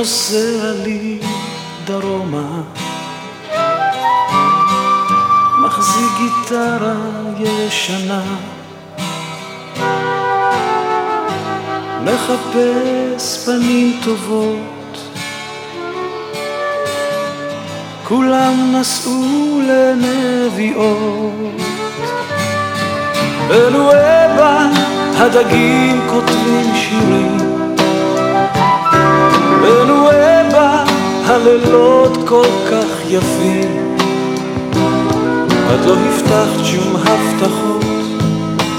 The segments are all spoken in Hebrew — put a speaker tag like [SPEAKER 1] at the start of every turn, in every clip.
[SPEAKER 1] נוסע לי דרומה. מחזיק גיטרה ישנה. מחפש פנים טובות. כולם נסעו לנביאות. בנואבה הדגים כותבים שירים בנואבה הלילות כל כך יפים. את לא הבטחת שום הבטחות,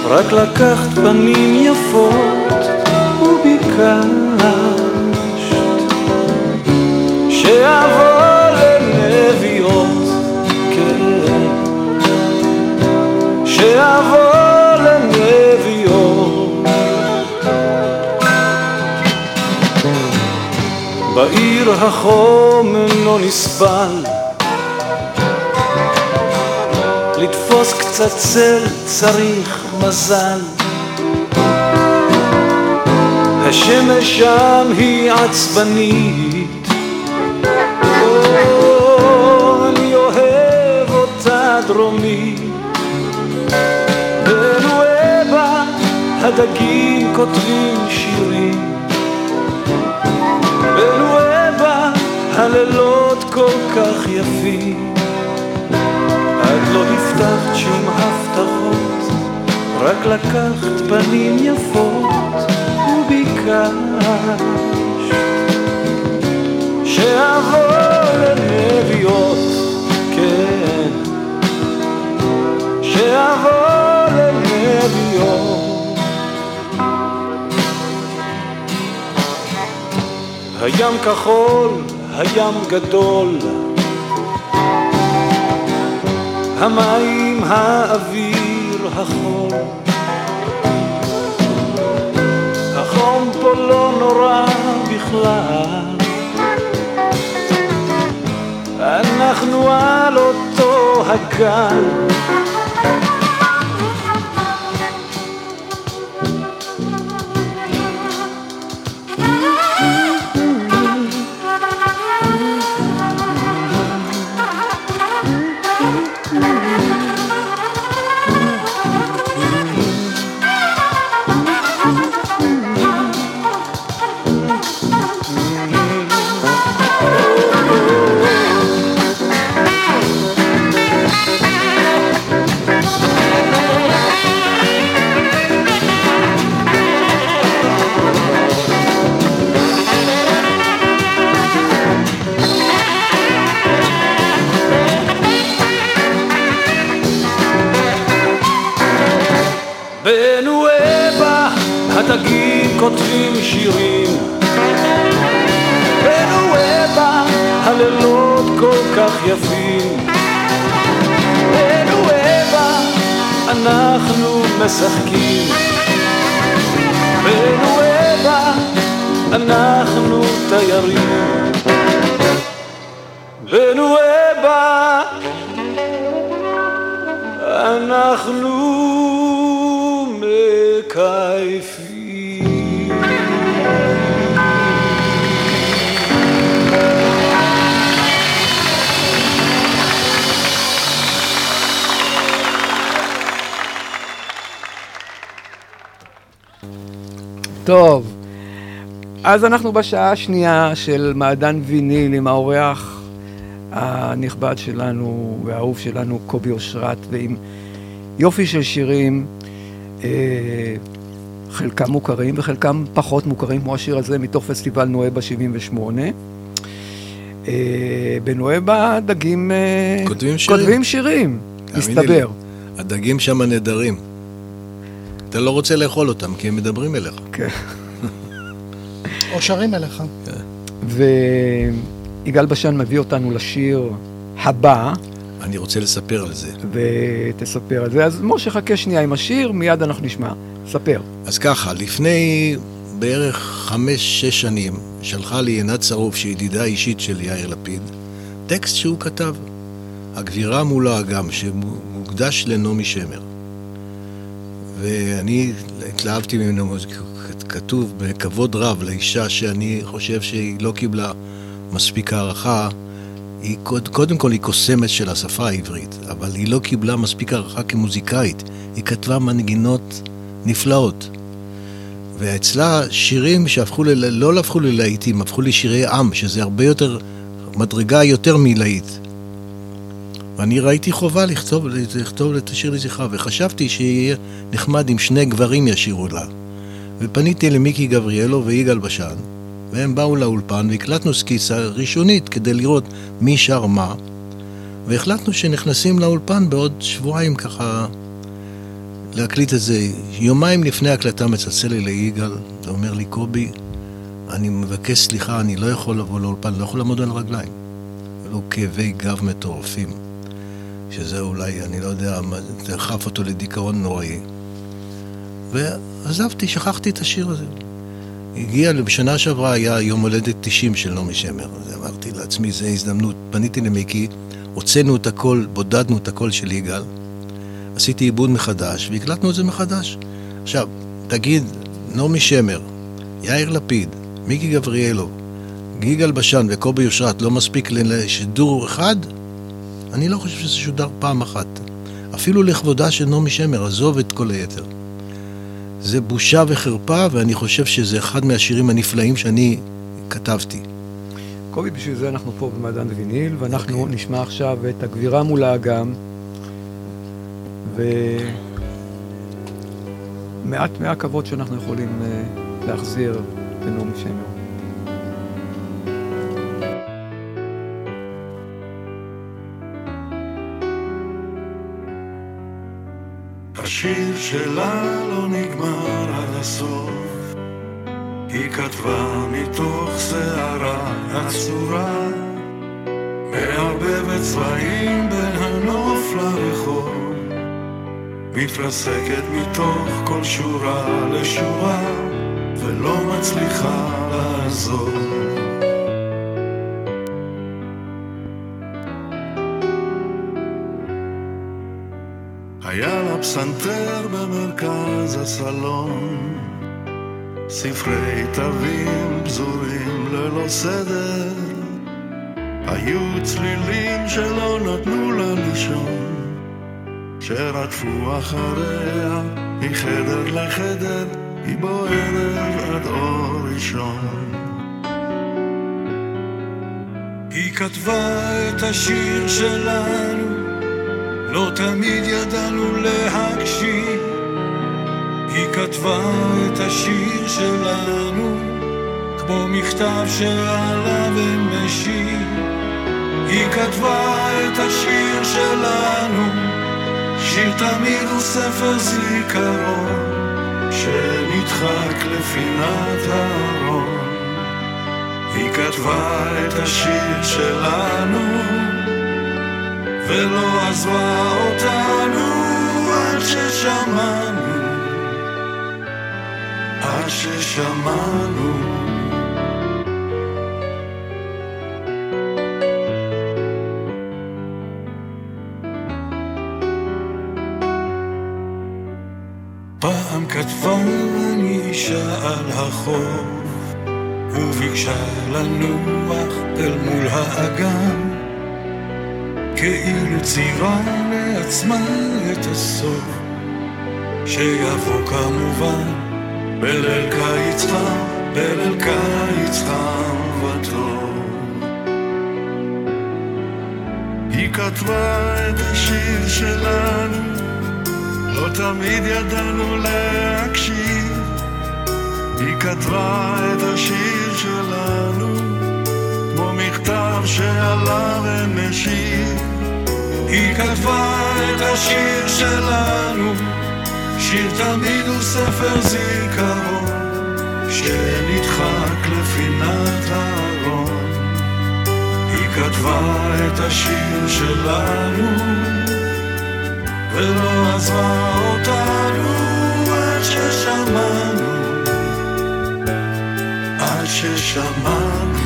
[SPEAKER 1] רק לקחת פנים יפות וביקשת. שאבוא בעיר החום אינו נסבל. לתפוס קצת צל צריך מזל. השמש שם היא עצבנית. או, אני אוהב אותה דרומית. בנואבה הדגים כותבים שירים הלילות כל כך יפים את לא הבטחת שום הבטחות, רק לקחת פנים יפות וביקשת שאבוא לנביאות, כן, שאבוא לנביאות. הים כחול, הים גדול, המים, האוויר, החום. החום פה לא נורא בכלל. אנחנו על אותו הגל.
[SPEAKER 2] אנחנו מקייפים.
[SPEAKER 3] טוב, אז אנחנו בשעה השנייה של מעדן ויניל עם האורח הנכבד שלנו והאהוב שלנו, קובי אושרת, ועם יופי של שירים, אה, חלקם מוכרים וחלקם פחות מוכרים, כמו השיר הזה מתוך פסטיבל נואבה 78. אה, בנואבה דגים אה,
[SPEAKER 4] כותבים שירים.
[SPEAKER 3] כותבים שירים, מסתבר.
[SPEAKER 4] לי, הדגים שם נהדרים. אתה לא רוצה לאכול אותם, כי הם מדברים אליך.
[SPEAKER 3] כן.
[SPEAKER 5] או שרים אליך.
[SPEAKER 3] ויגאל בשן מביא אותנו לשיר הבא,
[SPEAKER 4] אני רוצה לספר על זה.
[SPEAKER 3] ותספר על זה. אז משה, חכה שנייה עם השיר, מיד אנחנו נשמע. ספר.
[SPEAKER 4] אז ככה, לפני בערך חמש-שש שנים, שלחה לי עינת שרוף, שהיא ידידה אישית של יאיר לפיד, טקסט שהוא כתב, הגבירה מול האגם, שמוקדש לנעמי שמר. ואני התלהבתי ממנו, כתוב בכבוד רב לאישה שאני חושב שהיא לא קיבלה מספיק הערכה. היא קוד, קודם כל היא קוסמת של השפה העברית, אבל היא לא קיבלה מספיק הערכה כמוזיקאית. היא כתבה מנגינות נפלאות. ואצלה שירים שהפכו, ל... לא הפכו ללהיטים, הפכו לשירי עם, שזה הרבה יותר, מדרגה יותר מלהיט. ואני ראיתי חובה לכתוב, לכתוב את השיר לזכרה, וחשבתי שיהיה נחמד אם שני גברים ישירו לה. ופניתי למיקי גבריאלו ויגאל בשן, והם באו לאולפן והקלטנו סקיצה ראשונית כדי לראות מי שר מה, והחלטנו שנכנסים לאולפן בעוד שבועיים ככה להקליט את זה. יומיים לפני ההקלטה מצלצל לי ליגאל, ואומר לי, קובי, אני מבקש סליחה, אני לא יכול לבוא לאולפן, לא יכול לעמוד על הרגליים. היו כאבי גב מטורפים, שזה אולי, אני לא יודע, דחף אותו לדיכאון נוראי. ועזבתי, שכחתי את השיר הזה. הגיע, בשנה שעברה היה יום הולדת 90 של נעמי שמר. אז אמרתי לעצמי, זו הזדמנות. פניתי למיקי, הוצאנו את הכל, בודדנו את הכל של יגאל, עשיתי עיבוד מחדש, והקלטנו את זה מחדש. עכשיו, תגיד, נעמי שמר, יאיר לפיד, מיקי גבריאלו, גיגל בשן וקובי אושרת לא מספיק לשידור אחד? אני לא חושב שזה שודר פעם אחת. אפילו לכבודה של נעמי שמר, עזוב את כל היתר. זה בושה וחרפה, ואני חושב שזה אחד מהשירים הנפלאים שאני כתבתי.
[SPEAKER 3] קובי, בשביל זה אנחנו פה במעדן ויניל, ואנחנו okay. נשמע עכשיו את הגבירה מול האגם, ומעט מהכבוד שאנחנו יכולים uh, להחזיר בנעמי שמר.
[SPEAKER 6] שלה לא נגמר עד הסוף, היא כתבה מתוך שערה עצורה, מערבבת צבעים בין הנוף לרחוב, מתרסקת מתוך כל שורה לשורה, ולא מצליחה לעזוב. היה לה פסנתר במרכז הסלון, ספרי תווים פזורים ללא סדר, היו צלילים שלא נתנו לה לישון, שרדפו אחריה מחדר לחדר, היא בוערת עד אור ראשון. היא כתבה את השיר שלנו לא תמיד ידענו להקשיב, היא כתבה את השיר שלנו, כמו מכתב שעליו אין משיב. היא כתבה את השיר שלנו, שיר תמיד הוא ספר זיכרון, שנדחק לפינת הארון. היא כתבה את השיר שלנו, ולא עזבה אותנו עד ששמענו, עד ששמענו. פעם כתבה אני אישה על החוף, וביקשה לנוח אל מול האגם, כאילו צירה לעצמה את הסוף, שיבוא כמובן בליל קיץ חם, בליל קיץ חם וטוב. היא כתבה את השיר שלנו לא תמיד ידענו להקשיב, היא כתבה את השיר שלנו, כמו מכתב שעליו אין משיב. היא כתבה את השיר שלנו, שיר תמיד הוא ספר זיכרון, שנדחק לפינת הארון. היא כתבה את השיר שלנו, ולא עזבה אותנו עד ששמענו, עד ששמענו.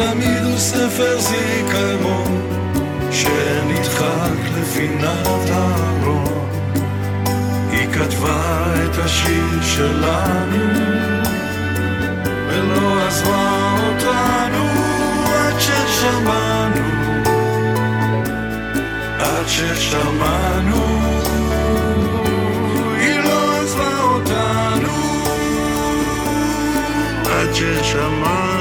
[SPEAKER 6] תמיד הוא ספר זיכרון, שנדחק לפינת הארון. היא כתבה את השיר שלנו, ולא עזבה אותנו עד ששמענו, עד ששמענו. לא עזבה אותנו עד ששמענו,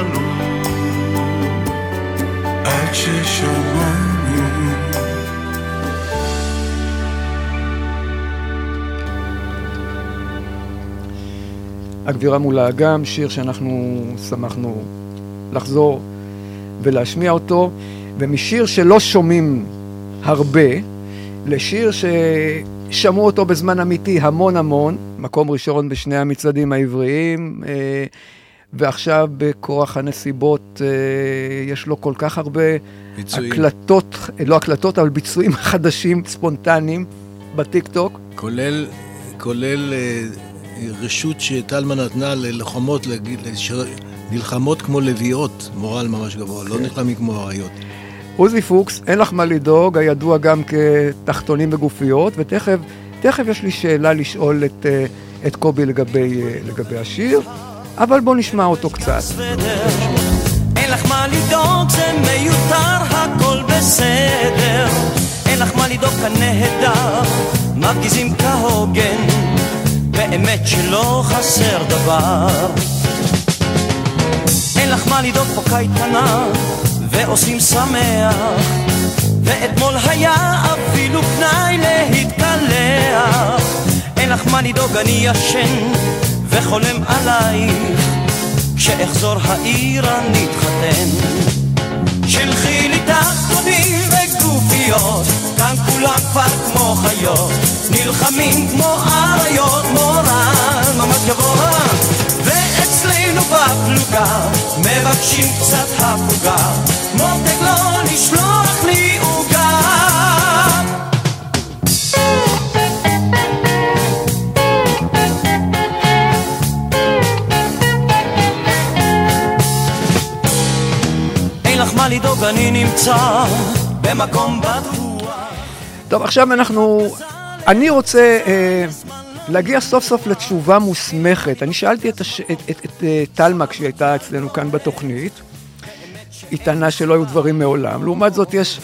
[SPEAKER 3] הגבירה מול האגם, שיר שאנחנו שמחנו לחזור ולהשמיע אותו, ומשיר שלא שומעים הרבה, לשיר ששמעו אותו בזמן אמיתי המון המון, מקום ראשון בשני המצעדים העבריים, אה, ועכשיו בכורח הנסיבות אה, יש לו כל כך הרבה
[SPEAKER 4] ביצועים.
[SPEAKER 3] הקלטות, לא הקלטות, אבל ביצועים חדשים, ספונטניים, בטיקטוק.
[SPEAKER 4] כולל, כולל אה, רשות שטלמן נתנה ללוחמות נלחמות כמו לביאות, מורל ממש גבוה, לא נלחמים כמו אריות.
[SPEAKER 3] עוזי פוקס, אין לך מה לדאוג, הידוע גם כתחתונים וגופיות, ותכף תכף יש לי שאלה לשאול את, אה, את קובי לגבי, לגבי השיר, אבל בואו נשמע אותו קצת.
[SPEAKER 7] אין לך מה לדאוג, זה מיותר, הכל בסדר. אין לך מה לדאוג, כאן נהדר, מרגיזים כהוגן, באמת שלא חסר דבר. אין לך מה לדאוג, פה קייטנה, ועושים שמח, ואתמול היה אפילו פנאי להתקלח. אין לך מה לדאוג, אני ישן, וחולם עלייך. כשאחזור העיר אני אתחתן. שלחי לי תחתונים וגופיות, כאן כולם כבר כמו חיות, נלחמים כמו אריות, מורל ממש גבוה. ואצלנו בפלוגה, מבקשים קצת הפוגה, מותק לא לשלוח לי לדאוג, אני נמצא במקום בטוח.
[SPEAKER 3] טוב, עכשיו אנחנו... אני רוצה אה, להגיע סוף סוף לתשובה מוסמכת. אני שאלתי את, הש... את, את, את אה, טלמה כשהיא הייתה אצלנו כאן בתוכנית. היא טענה שלא היו דברים מעולם. לעומת זאת יש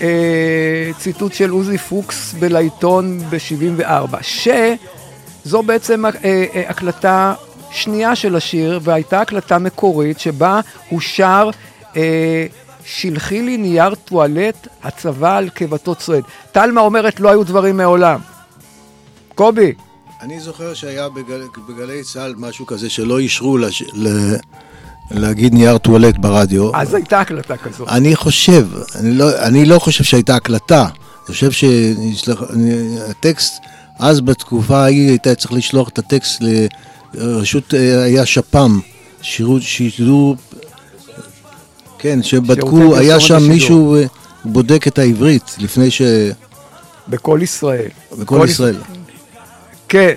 [SPEAKER 3] אה, ציטוט של עוזי פוקס בלעיתון ב-74, שזו בעצם אה, אה, הקלטה שנייה של השיר, והייתה הקלטה מקורית שבה הוא שר אה, שלחי לי נייר טואלט, הצבא על קיבתו צועד. טלמה אומרת לא היו דברים מעולם. קובי,
[SPEAKER 4] אני זוכר שהיה בגל, בגלי צה"ל משהו כזה שלא אישרו לש, ל, להגיד נייר טואלט ברדיו.
[SPEAKER 3] אז הייתה הקלטה כזאת.
[SPEAKER 4] אני חושב, אני לא, אני לא חושב שהייתה הקלטה. אני חושב שהטקסט, אז בתקופה ההיא הייתה צריך לשלוח את הטקסט לרשות, אה, היה שפ"ם, שירות, שידור, כן, שבדקו, היה שם
[SPEAKER 3] השידור.
[SPEAKER 4] מישהו אה, בודק את העברית לפני ש...
[SPEAKER 3] בכל ישראל.
[SPEAKER 4] בכל ישראל.
[SPEAKER 3] כן.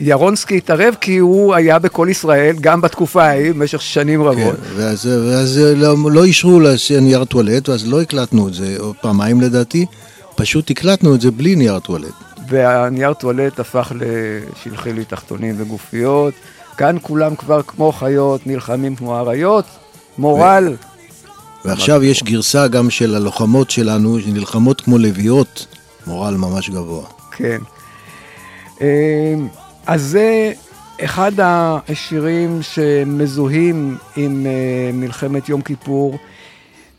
[SPEAKER 3] ירונסקי התערב כי הוא היה בכל ישראל, גם בתקופה ההיא, במשך שנים רבות.
[SPEAKER 4] כן, ואז, ואז לא, לא אישרו לנייר טואלט, ואז לא הקלטנו את זה, או פעמיים לדעתי, פשוט הקלטנו את זה בלי נייר טואלט.
[SPEAKER 3] והנייר טואלט הפך לשלחילי תחתונים וגופיות. כאן כולם כבר כמו חיות, נלחמים כמו אריות. מורל.
[SPEAKER 4] ועכשיו יש גרסה גם של הלוחמות שלנו, שנלחמות כמו לביאות, מורל ממש גבוה.
[SPEAKER 3] כן. אמ, אז זה אחד השירים שמזוהים עם אה, מלחמת יום כיפור.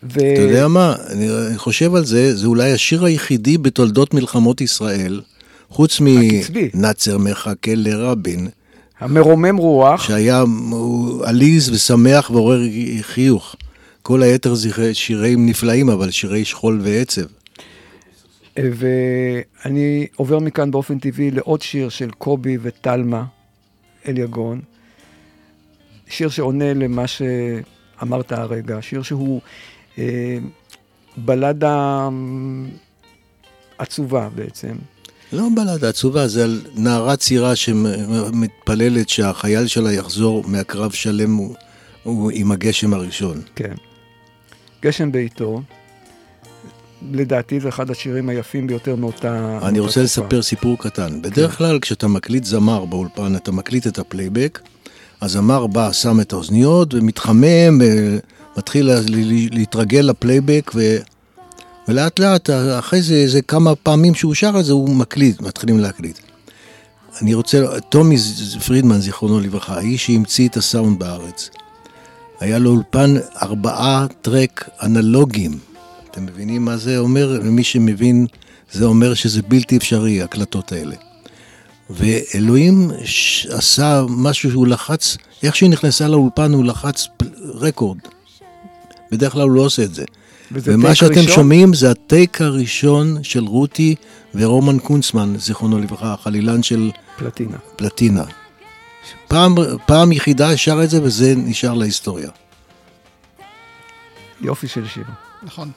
[SPEAKER 3] ו...
[SPEAKER 4] אתה יודע מה, אני חושב על זה, זה אולי השיר היחידי בתולדות מלחמות ישראל, חוץ. מנאצר מחכה לרבין,
[SPEAKER 3] המרומם רוח.
[SPEAKER 4] שהיה עליז ושמח ועורר חיוך. כל היתר זה שירים נפלאים, אבל שירי שכול ועצב.
[SPEAKER 3] ואני עובר מכאן באופן טבעי לעוד שיר של קובי וטלמה אליגון. שיר שעונה למה שאמרת הרגע, שיר שהוא אה, בלדה עצובה בעצם.
[SPEAKER 4] לא בלדה עצובה, זה על נערה צעירה שמתפללת שהחייל שלה יחזור מהקרב שלם הוא, הוא עם הגשם הראשון.
[SPEAKER 3] כן. גשם בעיתו, לדעתי זה אחד השירים היפים ביותר מאותה...
[SPEAKER 4] אני
[SPEAKER 3] מאותה
[SPEAKER 4] רוצה
[SPEAKER 3] תקופה.
[SPEAKER 4] לספר סיפור קטן. בדרך כלל כשאתה מקליט זמר באולפן, אתה מקליט את הפלייבק, הזמר בא, שם את האוזניות ומתחמם, אה, מתחיל להתרגל לפלייבק, ו... ולאט לאט, אחרי זה, זה כמה פעמים שהוא שר את זה, הוא מקליט, מתחילים להקליט. אני רוצה, טומי פרידמן, זיכרונו לברכה, האיש שהמציא את הסאונד בארץ, היה לו אולפן ארבעה track אנלוגיים. אתם מבינים מה זה אומר? למי שמבין, זה אומר שזה בלתי אפשרי, ההקלטות האלה. ואלוהים ש- עשה משהו שהוא לחץ, איך שהיא נכנסה לאולפן הוא לחץ רקורד. בדרך כלל הוא לא עושה את זה. ומה שאתם
[SPEAKER 3] ראשון?
[SPEAKER 4] שומעים זה הטייק הראשון של רותי ורומן קונצמן, זיכרונו לברכה, החלילן של
[SPEAKER 3] פלטינה.
[SPEAKER 4] פלטינה. פעם, פעם יחידה שר את זה וזה נשאר להיסטוריה.
[SPEAKER 3] יופי של שיר.
[SPEAKER 5] נכון.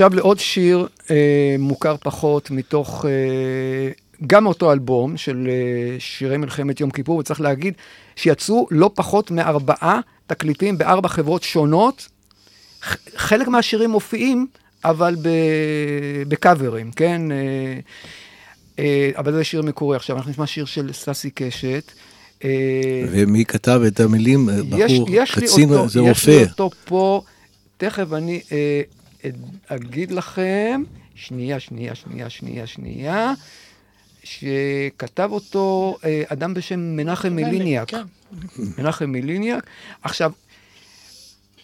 [SPEAKER 3] עכשיו לעוד שיר אה, מוכר פחות מתוך, אה, גם אותו אלבום של אה, שירי מלחמת יום כיפור, וצריך להגיד שיצאו לא פחות מארבעה תקליטים בארבע חברות שונות. חלק מהשירים מופיעים, אבל בקאברים, כן? אה, אה, אבל זה שיר מקורי. עכשיו אנחנו נשמע שיר של ססי קשת. אה,
[SPEAKER 4] ומי כתב את המילים?
[SPEAKER 3] יש,
[SPEAKER 4] בחור,
[SPEAKER 3] יש לי
[SPEAKER 4] קצין,
[SPEAKER 3] אותו,
[SPEAKER 4] זה
[SPEAKER 3] יש לי
[SPEAKER 4] רופא.
[SPEAKER 3] אותו פה, תכף אני אה, אגיד לכם, שנייה, שנייה, שנייה, שנייה, שנייה, שכתב אותו אה, אדם בשם מנחם מיליניאק.
[SPEAKER 5] כן.
[SPEAKER 3] מנחם מיליניאק. עכשיו,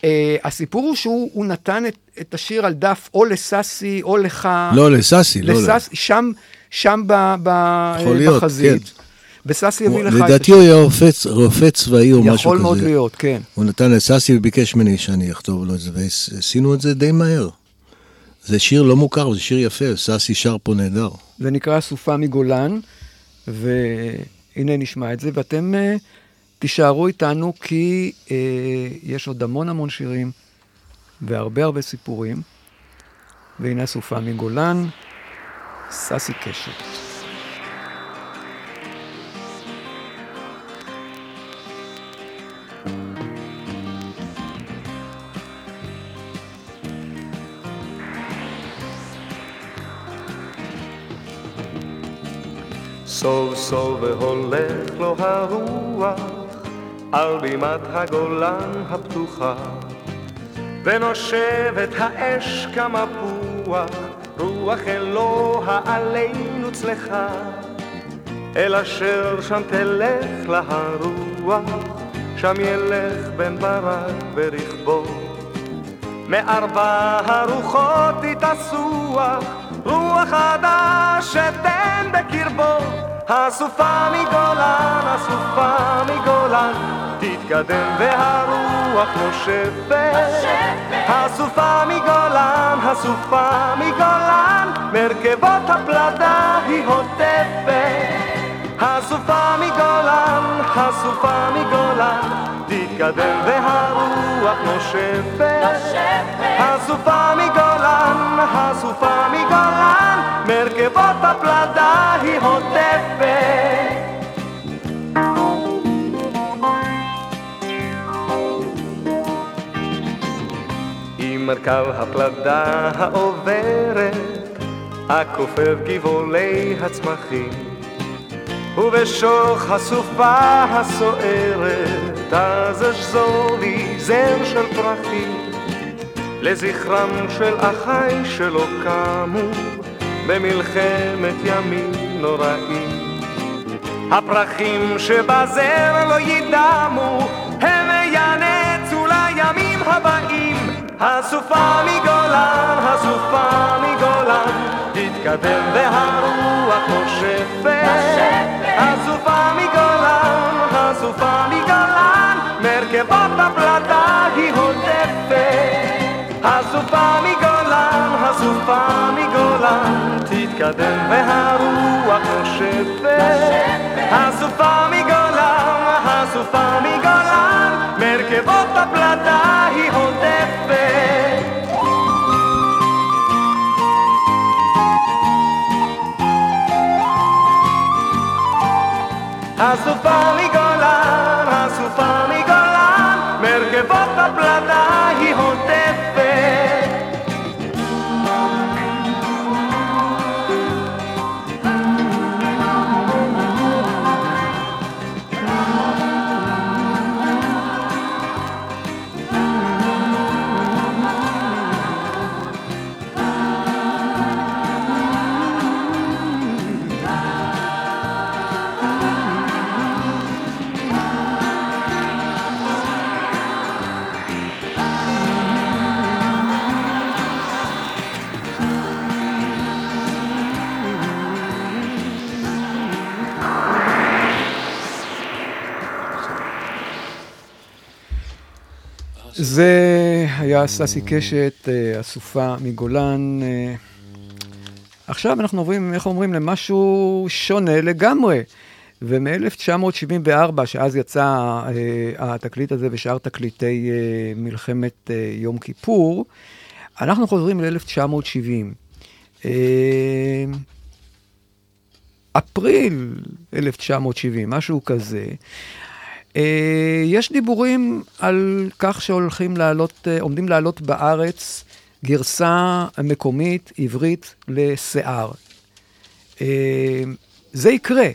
[SPEAKER 3] אה, הסיפור הוא שהוא הוא נתן את, את השיר על דף או לסאסי או לך.
[SPEAKER 4] לא, לסאסי, לא ל-
[SPEAKER 3] לסאסי, שם, שם ב, ב,
[SPEAKER 4] יכול להיות,
[SPEAKER 3] בחזית.
[SPEAKER 4] כן.
[SPEAKER 3] וסאסי יביא לך את
[SPEAKER 4] לדעתי
[SPEAKER 3] השיר.
[SPEAKER 4] הוא היה רופא, רופא צבאי או משהו כזה.
[SPEAKER 3] יכול מאוד להיות, כן.
[SPEAKER 4] הוא נתן לסאסי וביקש ממני שאני אכתוב לו את זה, ועשינו את זה די מהר. זה שיר לא מוכר, זה שיר יפה, סאסי שר פה נהדר.
[SPEAKER 3] זה נקרא סופה מגולן, והנה נשמע את זה, ואתם uh, תישארו איתנו כי uh, יש עוד המון המון שירים והרבה הרבה סיפורים. והנה סופה מגולן, ססי קשת.
[SPEAKER 2] סוף והולך לו הרוח על בימת הגולן הפתוחה. ונושבת האש כמפוח רוח אלוה עלינו צלחה. אל אשר שם תלך לה הרוח שם ילך בן ברק ברכבו. מארבע הרוחות תתאסוח רוח חדש שתן בקרבו הסופה מגולן, הסופה מגולן תתקדם והרוח נושבת הסופה מגולן, הסופה מגולן מרכבות הפלדה היא הוטפת. הסופה מגולן, הסופה מגולן תתקדם והרוח נושבת הסופה מגולן, הסופה מגולן מרכבות הפלדה היא הוטפת. עם מרכב הפלדה העוברת הכופף גבעולי הצמחים ובשוך הסופה הסוערת אז אשזור לי זר של פרחים. לזכרם של אחיי שלא קמו במלחמת ימים נוראים. הפרחים שבזר לא ידמו הם ינצו לימים הבאים. הסופה מגולן, הסופה מגולן תתקדם והרוח נושפת הסופה מגולן, הסופה מגולן מרכבות הפלדה מגולן תתקדם והרוח נושפת הסופה מגולן, הסופה מגולן מרכבות הפלדה היא הוטפת הסופה מגולן, הסופה מגולן, מרכבות הפלדה היא הוטפת.
[SPEAKER 3] זה היה ססי קשת, אה, אסופה מגולן. אה, עכשיו אנחנו עוברים, איך אומרים, למשהו שונה לגמרי. ומ-1974, שאז יצא אה, התקליט הזה ושאר תקליטי אה, מלחמת אה, יום כיפור, אנחנו חוזרים ל-1970. אה, אפריל 1970, משהו כזה. אה, יש דיבורים על כך שהולכים לעלות, אה, עומדים לעלות בארץ גרסה מקומית, עברית, לשיער. אה, זה יקרה,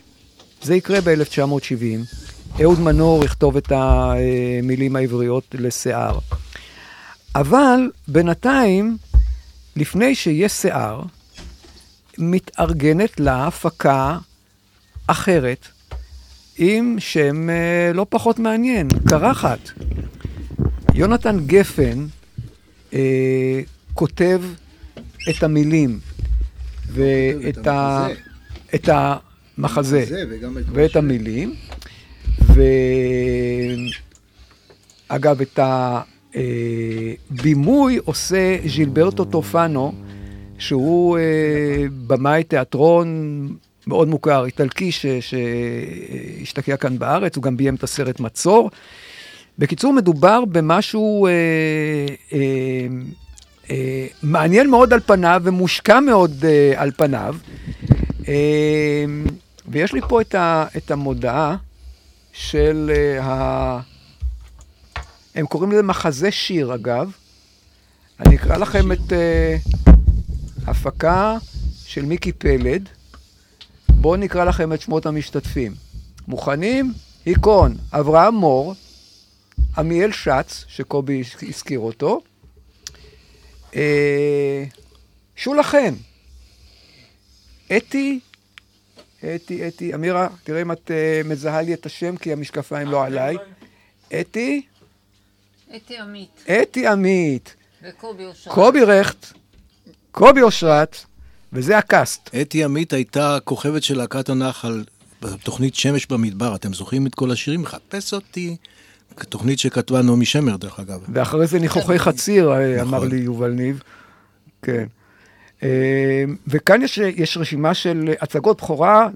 [SPEAKER 3] זה יקרה ב-1970. אהוד מנור יכתוב את המילים העבריות לשיער. אבל בינתיים, לפני שיש שיער, מתארגנת לה הפקה אחרת, עם שם אה, לא פחות מעניין, קרחת. יונתן גפן אה, כותב את המילים ואת ה... את המחזה ואת המילים, ואגב, את הבימוי עושה ז'ילברטו טופנו, שהוא אה, במאי תיאטרון מאוד מוכר, איטלקי שהשתקע כאן בארץ, הוא גם ביים את הסרט מצור. בקיצור, מדובר במשהו אה, אה, אה, מעניין מאוד על פניו ומושקע מאוד אה, על פניו. אה, ויש לי פה את, ה, את המודעה של אה, ה... הם קוראים לזה מחזה שיר, אגב. אני אקרא לכם את אה, הפקה של מיקי פלד. בואו נקרא לכם את שמות המשתתפים. מוכנים? היכון, אברהם מור, עמיאל שץ, שקובי הזכיר אותו, אה, שולה חן, אתי, אתי, אתי, אמירה, תראה אם את אה, מזהה לי את השם, כי המשקפיים לא עליי. אתי,
[SPEAKER 8] אתי עמית
[SPEAKER 3] אתי עמית,
[SPEAKER 8] וקובי אושרת.
[SPEAKER 3] קובי רכט, קובי אושרת, וזה הקאסט.
[SPEAKER 4] אתי עמית הייתה כוכבת של להקת הנחל בתוכנית שמש במדבר. אתם זוכרים את כל השירים? חפש אותי. תוכנית שכתבה נעמי שמר, דרך אגב.
[SPEAKER 3] ואחרי זה ניחוחי חציר, אה, אמר לי יובל ניב. כן. אה, וכאן יש, יש רשימה של הצגות בכורה,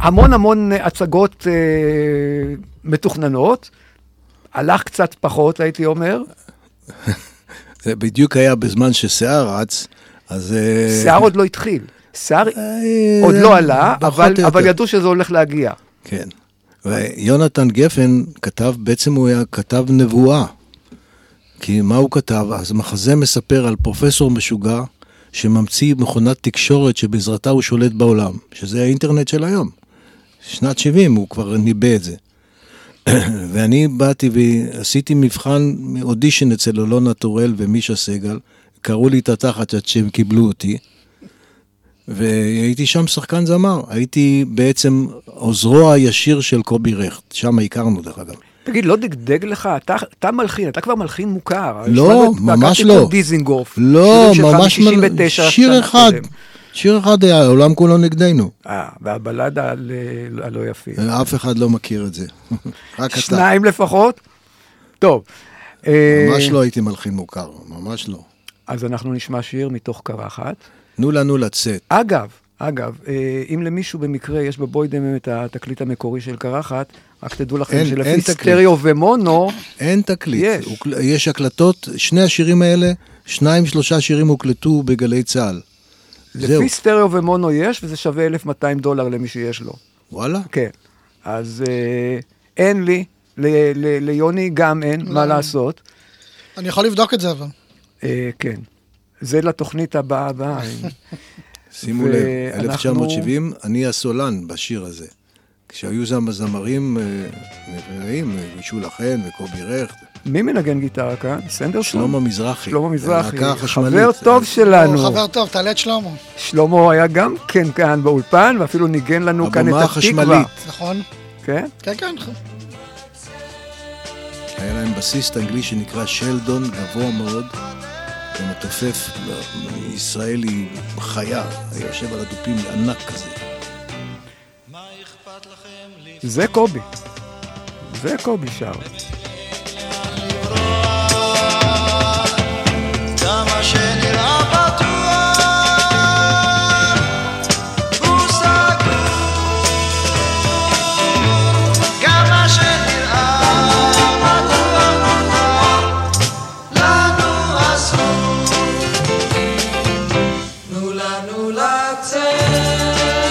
[SPEAKER 3] המון המון הצגות אה, מתוכננות. הלך קצת פחות, הייתי אומר.
[SPEAKER 4] זה בדיוק היה בזמן ששיער רץ, אז... אה,
[SPEAKER 3] שיער עוד לא התחיל. שיער
[SPEAKER 4] אה,
[SPEAKER 3] עוד לא עלה, אבל. ידעו שזה הולך להגיע.
[SPEAKER 4] כן. ויונתן גפן כתב, בעצם הוא היה כתב נבואה. כי מה הוא כתב? אז מחזה מספר על פרופסור משוגע שממציא מכונת תקשורת שבעזרתה הוא שולט בעולם, שזה האינטרנט של היום. שנת 70 הוא כבר ניבא את זה. ואני באתי ועשיתי מבחן אודישן אצל אלונה טורל ומישה סגל, קראו לי את התחת עד שהם קיבלו אותי, והייתי שם שחקן זמר, הייתי בעצם עוזרו הישיר של קובי רכט, שם הכרנו דרך אגב.
[SPEAKER 3] תגיד, לא דגדג לך? אתה, אתה מלחין, אתה כבר מלחין מוכר.
[SPEAKER 4] לא, ממש לא.
[SPEAKER 3] דיזינגוף.
[SPEAKER 4] לא, ממש
[SPEAKER 3] מ- 69
[SPEAKER 4] שיר אחד,
[SPEAKER 3] קודם.
[SPEAKER 4] שיר אחד היה, העולם כולו נגדנו.
[SPEAKER 3] אה, והבלדה אה, הלא יפים.
[SPEAKER 4] אף אחד לא מכיר את זה, רק אתה.
[SPEAKER 3] שניים לפחות? טוב. אה,
[SPEAKER 4] ממש לא הייתי מלחין מוכר, ממש לא.
[SPEAKER 3] אז אנחנו נשמע שיר מתוך קרחת.
[SPEAKER 4] תנו לנו לצאת.
[SPEAKER 3] אגב, אגב, אה, אם למישהו במקרה יש בבוידם את התקליט המקורי של קרחת, רק תדעו לכם
[SPEAKER 4] אין-
[SPEAKER 3] שלפי
[SPEAKER 4] אין תקליט.
[SPEAKER 3] סטריאו ומונו,
[SPEAKER 4] אין תקליט.
[SPEAKER 3] יש.
[SPEAKER 4] יש הקלטות, שני השירים האלה, שניים, שלושה שירים הוקלטו בגלי צה"ל. זהו.
[SPEAKER 3] לפי סטריאו ומונו יש, וזה שווה 1,200 דולר למי שיש לו.
[SPEAKER 4] וואלה?
[SPEAKER 3] כן. אז אה, אין לי, ל- ל- ליוני גם אין, מה
[SPEAKER 5] לא.
[SPEAKER 3] לעשות.
[SPEAKER 5] אני יכול לבדוק את זה אבל.
[SPEAKER 3] אה, כן. זה לתוכנית הבאה הבאה.
[SPEAKER 4] שימו לב,
[SPEAKER 3] ואנחנו-
[SPEAKER 4] 1970, אני הסולן בשיר הזה. כשהיו שם זמרים אה, נפלאים, אה, שולה חן וקובי רכט,
[SPEAKER 3] מי מנגן גיטרה כאן? סנדרסון?
[SPEAKER 4] שלמה מזרחי.
[SPEAKER 3] שלמה מזרחי. חבר טוב שלנו.
[SPEAKER 5] חבר טוב, תעלה את שלמה.
[SPEAKER 3] שלמה היה גם כן כאן באולפן, ואפילו ניגן לנו כאן את
[SPEAKER 4] הבמה
[SPEAKER 3] התקווה.
[SPEAKER 4] החשמלית.
[SPEAKER 5] נכון?
[SPEAKER 3] כן?
[SPEAKER 5] כן, כן.
[SPEAKER 4] היה להם בסיסט אנגלי שנקרא שלדון, גבוה מאוד, ומתופף ישראלי חיה, יושב על הדופים ענק כזה.
[SPEAKER 3] זה קובי. זה קובי שר.
[SPEAKER 9] כמה שנראה latte.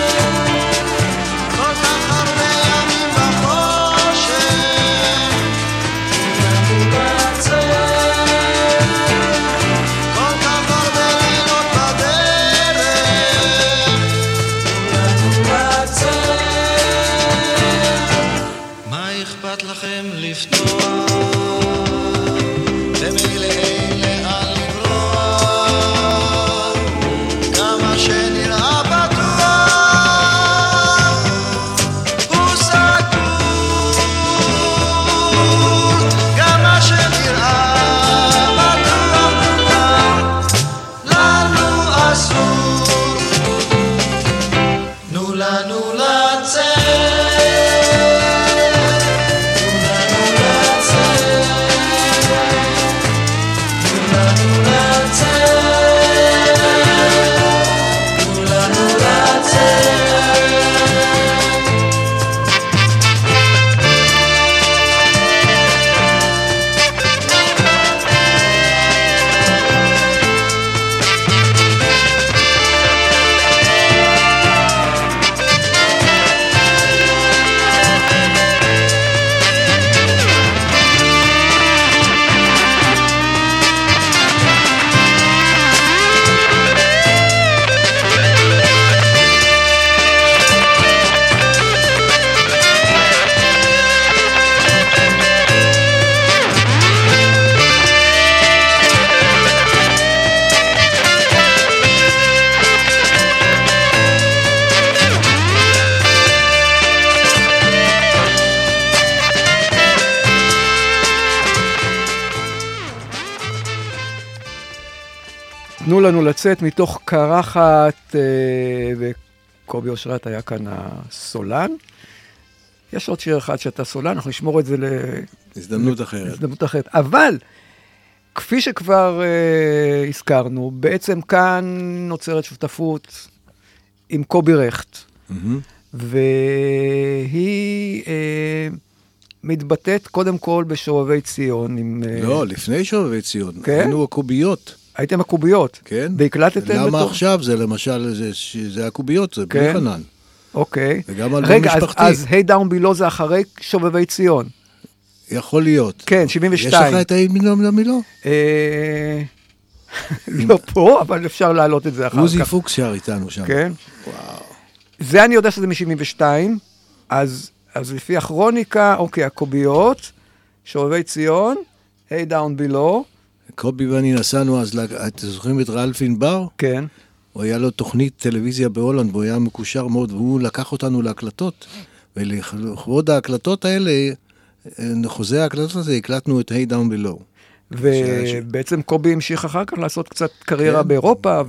[SPEAKER 3] תנו לנו לצאת מתוך קרחת, אה, וקובי אושרת היה כאן הסולן. יש עוד שיר אחד שאתה סולן, אנחנו נשמור את זה
[SPEAKER 4] הזדמנות אחרת.
[SPEAKER 3] להזדמנות אחרת. אבל, כפי שכבר אה, הזכרנו, בעצם כאן נוצרת שותפות עם קובי רכט,
[SPEAKER 4] מהמם.
[SPEAKER 3] והיא אה, מתבטאת קודם כל בשובבי ציון. עם, אה,
[SPEAKER 4] לא, לפני שובבי ציון.
[SPEAKER 3] כן?
[SPEAKER 4] היינו הקוביות.
[SPEAKER 3] הייתם הקוביות.
[SPEAKER 4] כן.
[SPEAKER 3] והקלטתם
[SPEAKER 4] למה
[SPEAKER 3] בתור-
[SPEAKER 4] עכשיו זה למשל, זה- זה הקוביות, זה בלי
[SPEAKER 3] כן.
[SPEAKER 4] חנן.
[SPEAKER 3] אוקיי.
[SPEAKER 4] וגם אלבום
[SPEAKER 3] רגע,
[SPEAKER 4] משפחתי.
[SPEAKER 3] אז היי דאון בילו זה אחרי שובבי ציון.
[SPEAKER 4] יכול להיות.
[SPEAKER 3] כן,
[SPEAKER 4] יש
[SPEAKER 3] 72.
[SPEAKER 4] לך את המילו למילו?
[SPEAKER 3] אה, לא פה, אבל אפשר להעלות את זה אחר כך.
[SPEAKER 4] עוזי פוקס שר איתנו שם.
[SPEAKER 3] כן. זה אני יודע שזה מ-72, אז, אז לפי הכרוניקה, אוקיי, הקוביות, שובבי ציון, Hey Down Below,
[SPEAKER 4] קובי ואני נסענו אז, אתם זוכרים את רלף ענבר?
[SPEAKER 3] כן.
[SPEAKER 4] הוא היה לו תוכנית טלוויזיה בהולנד, והוא היה מקושר מאוד, והוא לקח אותנו להקלטות. ולכבוד ההקלטות האלה, אה, חוזה ההקלטות הזה, הקלטנו את Hey Down Below.
[SPEAKER 3] ובעצם קובי המשיך אחר כך לעשות קצת קריירה
[SPEAKER 4] כן.
[SPEAKER 3] באירופה,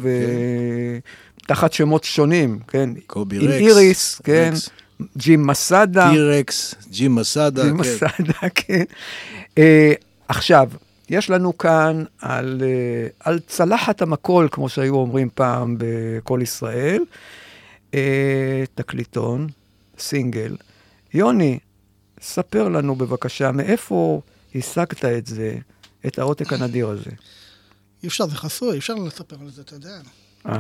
[SPEAKER 3] ותחת שמות שונים, כן.
[SPEAKER 4] קובי
[SPEAKER 3] עם
[SPEAKER 4] רקס,
[SPEAKER 3] איריס, כן.
[SPEAKER 4] רקס.
[SPEAKER 3] ג'ים מסאדה.
[SPEAKER 4] טירקס, ג'ים מסאדה,
[SPEAKER 3] ג'ים
[SPEAKER 4] כן.
[SPEAKER 3] מסאדה, כן. אה, עכשיו, יש לנו כאן על, אה, על צלחת המקול, כמו שהיו אומרים פעם בקול ישראל, אה, תקליטון, סינגל. יוני, ספר לנו בבקשה, מאיפה השגת את זה, את העותק הנדיר הזה?
[SPEAKER 5] אי אפשר, זה חסוי, אי אפשר לספר על זה, אתה יודע.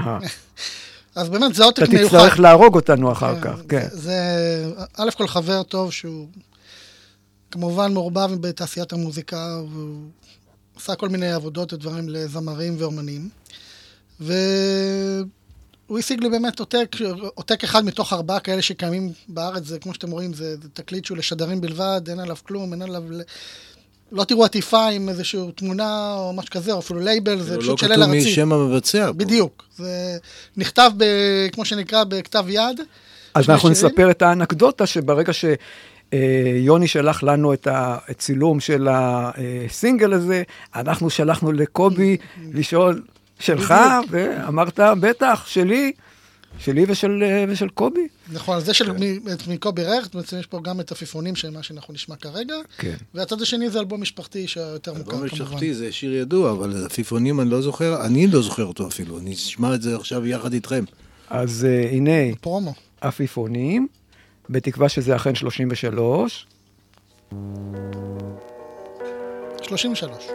[SPEAKER 5] אז באמת, זה עותק
[SPEAKER 3] אתה
[SPEAKER 5] מיוחד.
[SPEAKER 3] תצטרך להרוג אותנו אחר כך, כן.
[SPEAKER 5] זה, א' כל חבר טוב שהוא כמובן מעורבב בתעשיית המוזיקה, והוא עשה כל מיני עבודות ודברים לזמרים ואומנים. והוא השיג לי באמת עותק, עותק אחד מתוך ארבעה כאלה שקיימים בארץ, זה כמו שאתם רואים, זה, זה תקליט שהוא לשדרים בלבד, אין עליו כלום, אין עליו... ל- לא תראו עטיפה עם איזושהי תמונה או משהו כזה, או אפילו לייבל, זה
[SPEAKER 4] לא
[SPEAKER 5] פשוט של
[SPEAKER 4] כתוב
[SPEAKER 5] אל
[SPEAKER 4] מי
[SPEAKER 5] ארצי.
[SPEAKER 4] שם המבצע. פה.
[SPEAKER 5] בדיוק. זה נכתב, ב, כמו שנקרא, בכתב יד.
[SPEAKER 3] אז אנחנו. נספר את האנקדוטה שברגע שיוני שלח לנו את הצילום של הסינגל הזה, אנחנו שלחנו לקובי לשאול, שלך, ואמרת, בטח, שלי, שלי ושל, אה, ושל קובי.
[SPEAKER 5] נכון, זה של מ- את- מקובי רכט, בעצם יש פה גם את עפיפונים של מה שאנחנו נשמע כרגע.
[SPEAKER 3] כן.
[SPEAKER 5] והצד השני זה אלבום משפחתי שיותר מוכר
[SPEAKER 4] אלבום
[SPEAKER 5] כמובן.
[SPEAKER 4] משפחתי זה שיר ידוע, אבל עפיפונים אני לא זוכר, אני לא זוכר אותו אפילו, אני אשמע את זה עכשיו יחד איתכם.
[SPEAKER 3] אז uh, הנה,
[SPEAKER 5] פרומו.
[SPEAKER 3] עפיפונים, בתקווה שזה אכן 33.
[SPEAKER 5] 33.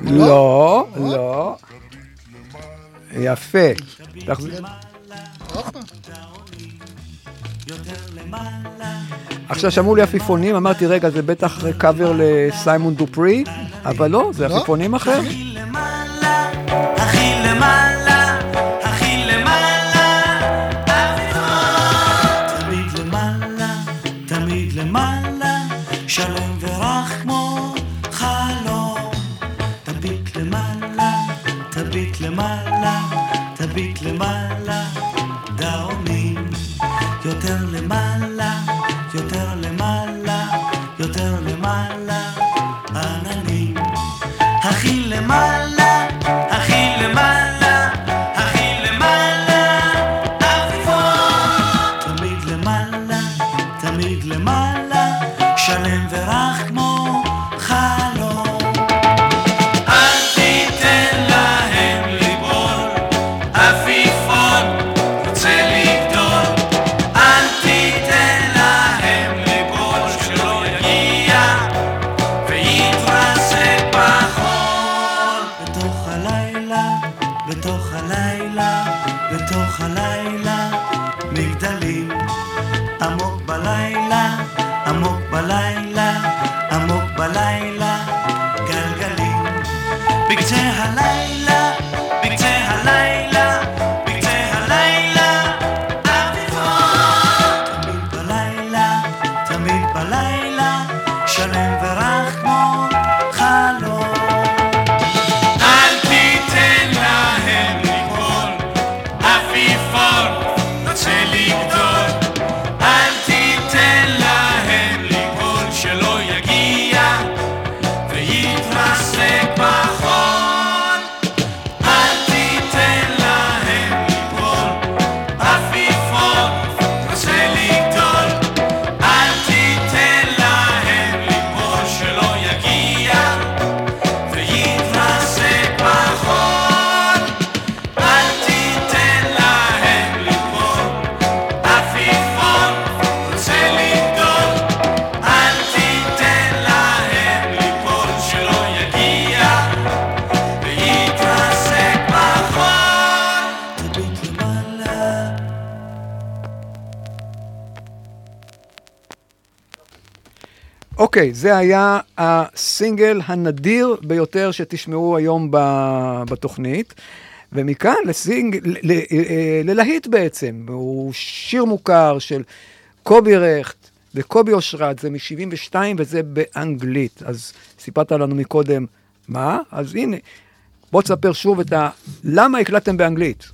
[SPEAKER 3] לא, לא. יפה. תחזיר.
[SPEAKER 5] הופה.
[SPEAKER 3] עכשיו שמעו לי עפיפונים, אמרתי, רגע, זה בטח קאבר לסיימון דופרי, אבל לא, זה
[SPEAKER 5] לא?
[SPEAKER 3] עפיפונים אחר.
[SPEAKER 10] הכי למעלה, הכי
[SPEAKER 3] אוקיי, זה היה הסינגל הנדיר ביותר שתשמעו היום ב- בתוכנית. ומכאן לסינג, ל- ל- אה, ללהיט בעצם, הוא שיר מוכר של קובי רכט וקובי אושרת, זה מ-72 וזה באנגלית. אז סיפרת לנו מקודם, מה? אז הנה, בוא תספר שוב את ה... למה הקלטתם באנגלית?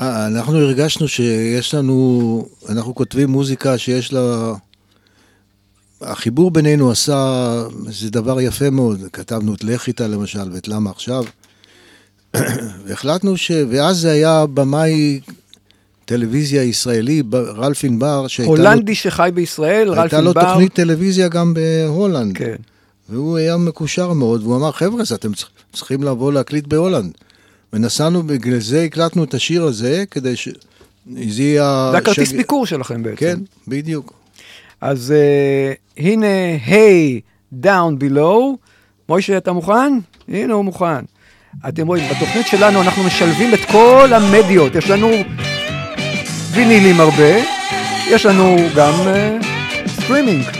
[SPEAKER 4] אה, אנחנו הרגשנו שיש לנו, אנחנו כותבים מוזיקה שיש לה... החיבור בינינו עשה, זה דבר יפה מאוד, כתבנו את לך איתה למשל ואת למה עכשיו. והחלטנו ש... ואז זה היה במאי טלוויזיה ישראלי, ב- רלף ענבר, שהייתה לו,
[SPEAKER 3] הולנדי שחי בישראל, רלף
[SPEAKER 4] הייתה לו
[SPEAKER 3] ענבר.
[SPEAKER 4] תוכנית טלוויזיה גם בהולנד.
[SPEAKER 3] כן.
[SPEAKER 4] והוא היה מקושר מאוד, והוא אמר, חבר'ה, אז אתם צרי- צריכים לבוא להקליט בהולנד. ונסענו, בגלל זה הקלטנו את השיר הזה, כדי ש... זה יהיה...
[SPEAKER 3] זה הכרטיס ביקור שלכם בעצם.
[SPEAKER 4] כן, בדיוק.
[SPEAKER 3] אז אה, הנה, Hey, Down Below. מוישה, אתה מוכן? הנה הוא מוכן. אתם רואים, בתוכנית שלנו אנחנו משלבים את כל המדיות. יש לנו וינילים הרבה, יש לנו גם אה, סטרימינג.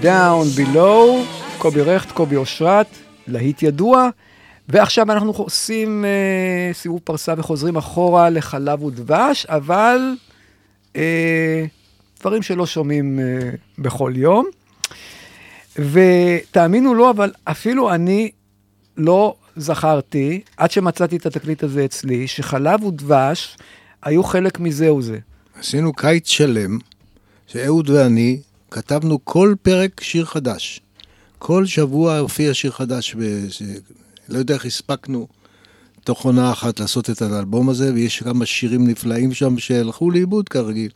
[SPEAKER 3] דאון בילו, קובי רכט, קובי אושרת, להיט ידוע. ועכשיו אנחנו עושים אה, סיבוב פרסה וחוזרים אחורה לחלב ודבש, אבל אה, דברים שלא שומעים אה, בכל יום. ותאמינו לו, אבל אפילו אני לא זכרתי, עד שמצאתי את התקליט הזה אצלי, שחלב ודבש היו חלק מזהו זה.
[SPEAKER 4] עשינו קיץ שלם, שאהוד ואני כתבנו כל פרק שיר חדש. כל שבוע הופיע שיר חדש, ב... לא יודע איך הספקנו תוך עונה אחת לעשות את האלבום הזה, ויש כמה שירים נפלאים שם שהלכו לאיבוד כרגיל.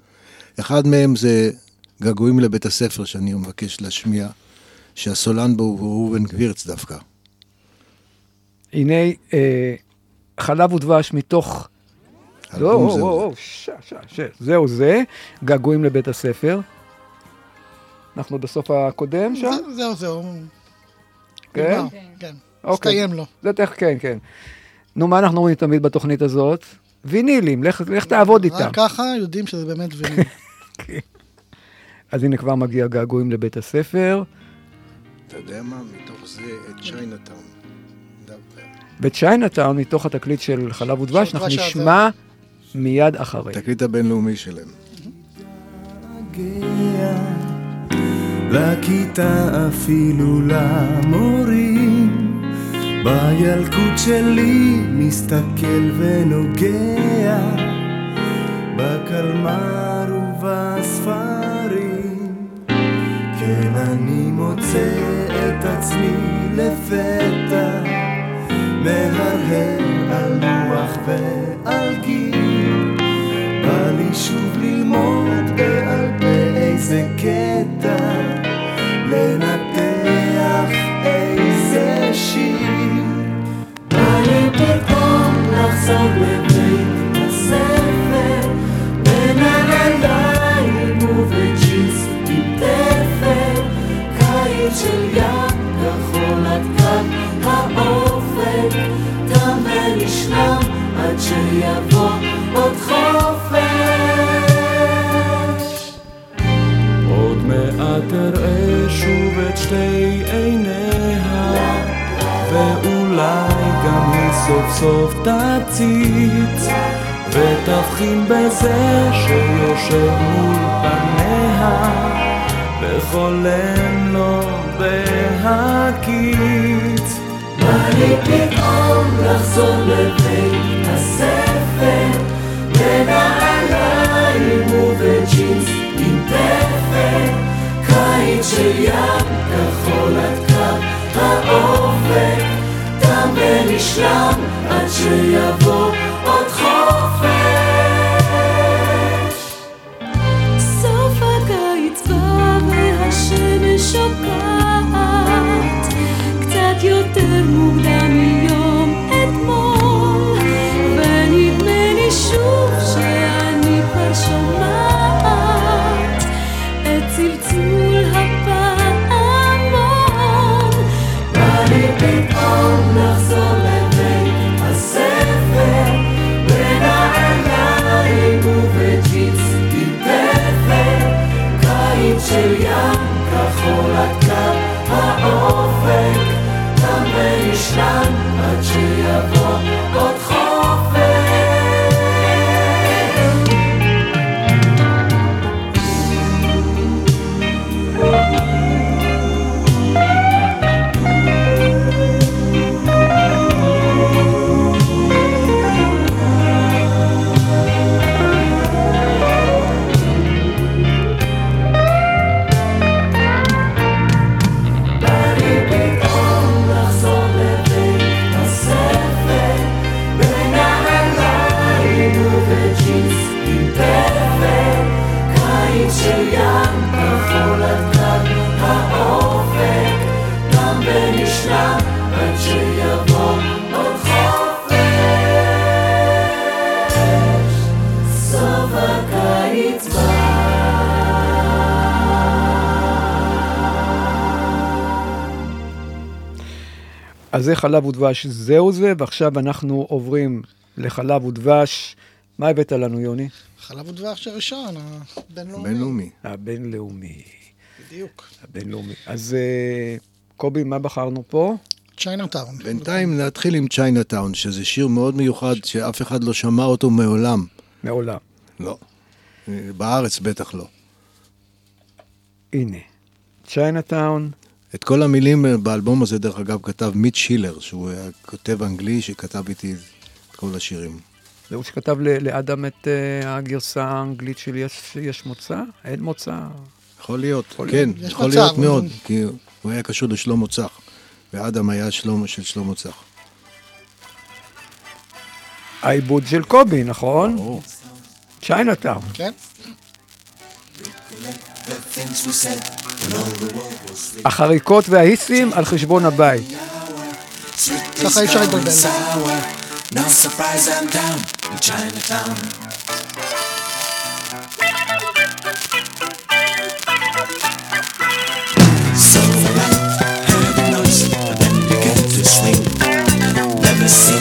[SPEAKER 4] אחד מהם זה געגועים לבית הספר, שאני מבקש להשמיע, שהסולן בו הוא ראובן גבירץ דווקא.
[SPEAKER 3] הנה, אה, חלב ודבש מתוך... לא,
[SPEAKER 4] זהו
[SPEAKER 3] ש, זהו זה, געגועים לבית הספר. אנחנו בסוף הקודם שם?
[SPEAKER 5] זה- זהו, זהו.
[SPEAKER 3] כן?
[SPEAKER 5] נגמר, כן.
[SPEAKER 3] אוקיי.
[SPEAKER 5] הסתיים לו.
[SPEAKER 3] זה תכף, כן, כן. נו, מה אנחנו רואים תמיד בתוכנית הזאת? וינילים, לך, לך תעבוד איתם.
[SPEAKER 5] רק ככה יודעים שזה באמת ויניל.
[SPEAKER 3] אז הנה כבר מגיע געגועים לבית הספר.
[SPEAKER 4] אתה יודע מה? מתוך זה את Chinatown. דווקא.
[SPEAKER 3] ב Chinatown, מתוך התקליט של חלב ודבש, אנחנו. נשמע מיד אחרי.
[SPEAKER 4] התקליט הבינלאומי שלהם.
[SPEAKER 6] לכיתה אפילו למורים. בילקוט שלי מסתכל ונוגע בקלמר
[SPEAKER 11] ובספרים כן אני מוצא את עצמי לפתע מהרהר על לוח ועל לחזור לבית הספר בנעליים ובג'ינס עם תפר קיץ של ים כחול עד קו האופק תם ונשלם עד שיבוא עוד חופש. עוד מעט אראה שוב את שתי עיניה ואולי גם היא סוף סוף תציץ ותבחין בזה שיושב מול פניה בכל לילות בהקיץ. בא לי פתאום לחזור לבית הספר? בנעליים ובג'ינס עם תפר. קיץ של ים כחול עד קו האופק תם ונשלם שיבוא עוד חופש.
[SPEAKER 12] סוף הקיץ בא והשמש שוקעת
[SPEAKER 3] חלב ודבש, זהו זה, ועכשיו אנחנו עוברים לחלב ודבש. מה הבאת לנו, יוני?
[SPEAKER 13] חלב ודבש הראשון, הבינלאומי.
[SPEAKER 4] בינלאומי.
[SPEAKER 3] הבינלאומי.
[SPEAKER 13] בדיוק.
[SPEAKER 3] הבינלאומי. אז אה, קובי, מה בחרנו פה?
[SPEAKER 13] Chinatown.
[SPEAKER 4] בינתיים נתחיל עם Chinatown, שזה שיר מאוד מיוחד שאף אחד לא שמע אותו מעולם.
[SPEAKER 3] מעולם.
[SPEAKER 4] לא. בארץ בטח לא.
[SPEAKER 3] הנה, Chinatown.
[SPEAKER 4] את כל המילים באלבום הזה, דרך אגב, כתב מיט שילר, שהוא היה כותב אנגלי שכתב איתי את כל השירים.
[SPEAKER 3] זה הוא שכתב לאדם את אה, הגרסה האנגלית של יש, יש מוצא? אין מוצא?
[SPEAKER 4] יכול להיות,
[SPEAKER 3] יכול
[SPEAKER 4] כן,
[SPEAKER 3] להיות. יש
[SPEAKER 4] יכול
[SPEAKER 3] מצב,
[SPEAKER 4] להיות
[SPEAKER 3] אבל-
[SPEAKER 4] מאוד, כי הוא היה קשור לשלמה צח, ואדם היה שלמה של שלמה צח.
[SPEAKER 3] העיבוד של קובי, נכון? Chinatown.
[SPEAKER 13] כן.
[SPEAKER 3] החריקות וההיסים על חשבון הבית.
[SPEAKER 13] ככה אי אפשר להתבלבל.
[SPEAKER 14] No surprise, I'm down in Chinatown. So light, heard the noise, but then began to swing. Never seen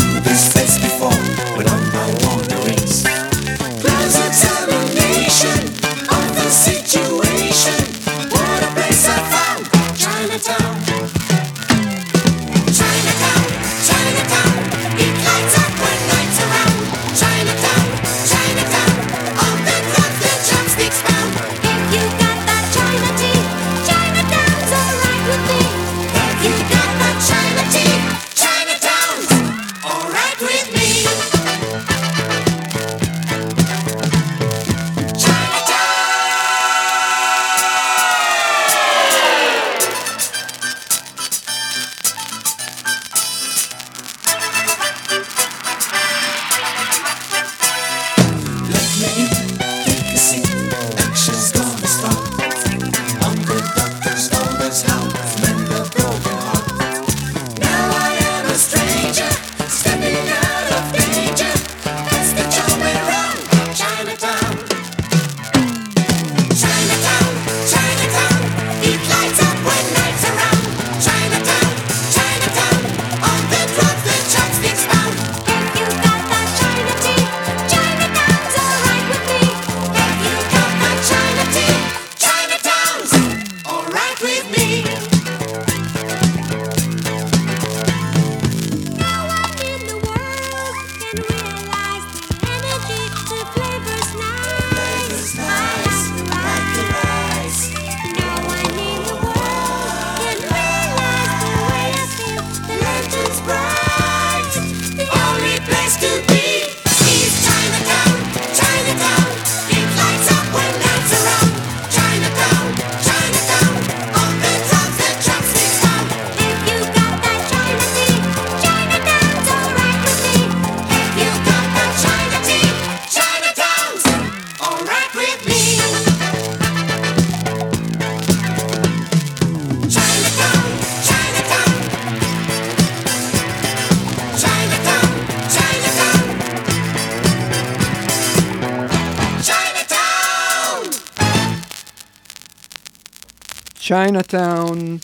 [SPEAKER 14] Chinatown,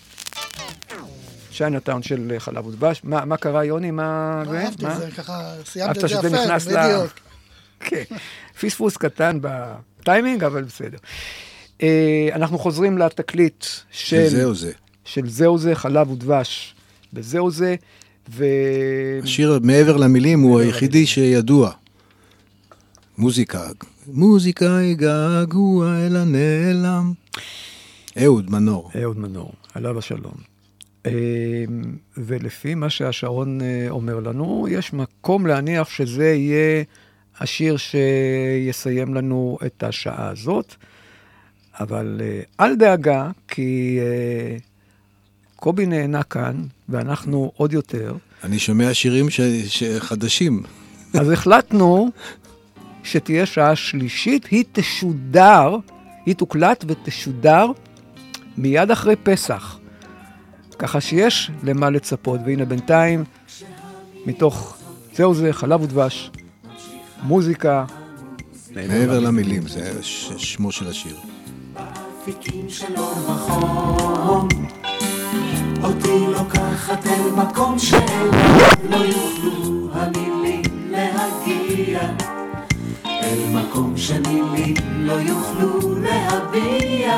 [SPEAKER 14] Chinatown
[SPEAKER 3] של חלב ודבש. מה מה קרה, יוני? מה
[SPEAKER 13] לא
[SPEAKER 3] זה?
[SPEAKER 13] אהבתי
[SPEAKER 3] מה?
[SPEAKER 13] את זה, ככה סיימת את זה
[SPEAKER 3] שזה
[SPEAKER 13] יפה,
[SPEAKER 3] נכנס ל-
[SPEAKER 13] בדיוק.
[SPEAKER 3] כן, פספוס קטן בטיימינג, אבל בסדר. אה, אנחנו חוזרים לתקליט של...
[SPEAKER 4] זהו זה.
[SPEAKER 3] של זהו זה, חלב ודבש. וזהו זה, ו...
[SPEAKER 4] השיר מעבר למילים הוא היחידי שידוע. מוזיקה. מוזיקה היא געגוע אל הנעלם. אהוד מנור.
[SPEAKER 3] אהוד מנור, עליו השלום. אה, ולפי מה שהשעון אה, אומר לנו, יש מקום להניח שזה יהיה השיר שיסיים לנו את השעה הזאת, אבל אה, אל דאגה, כי אה, קובי נהנה כאן, ואנחנו עוד יותר.
[SPEAKER 4] אני שומע שירים ש... שחדשים.
[SPEAKER 3] אז החלטנו שתהיה שעה שלישית, היא תשודר, היא תוקלט ותשודר מיד אחרי פסח. ככה שיש למה לצפות, והנה בינתיים, מתוך זהו זה, חלב ודבש, מוזיקה.
[SPEAKER 4] מעבר למילים, זה שמו של השיר.
[SPEAKER 12] שלא נכון אותי לוקחת אל מקום שאליו לא יוכלו המילים להגיע אל מקום שמילים לא יוכלו להביע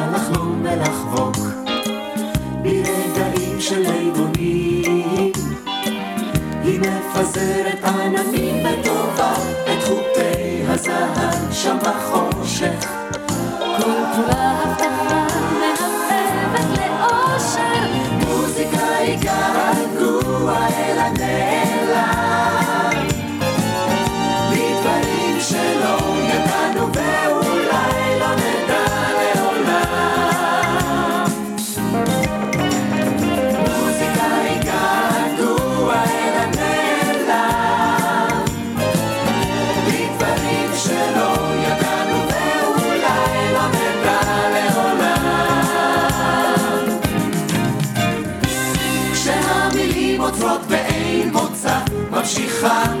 [SPEAKER 12] מפזרת עננים בטובה, את חוטי הזהב שם בחושך. כל כולה הבטחה ממשיכה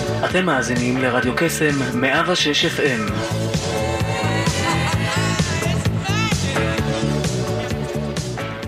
[SPEAKER 15] אתם מאזינים לרדיו קסם 106 FM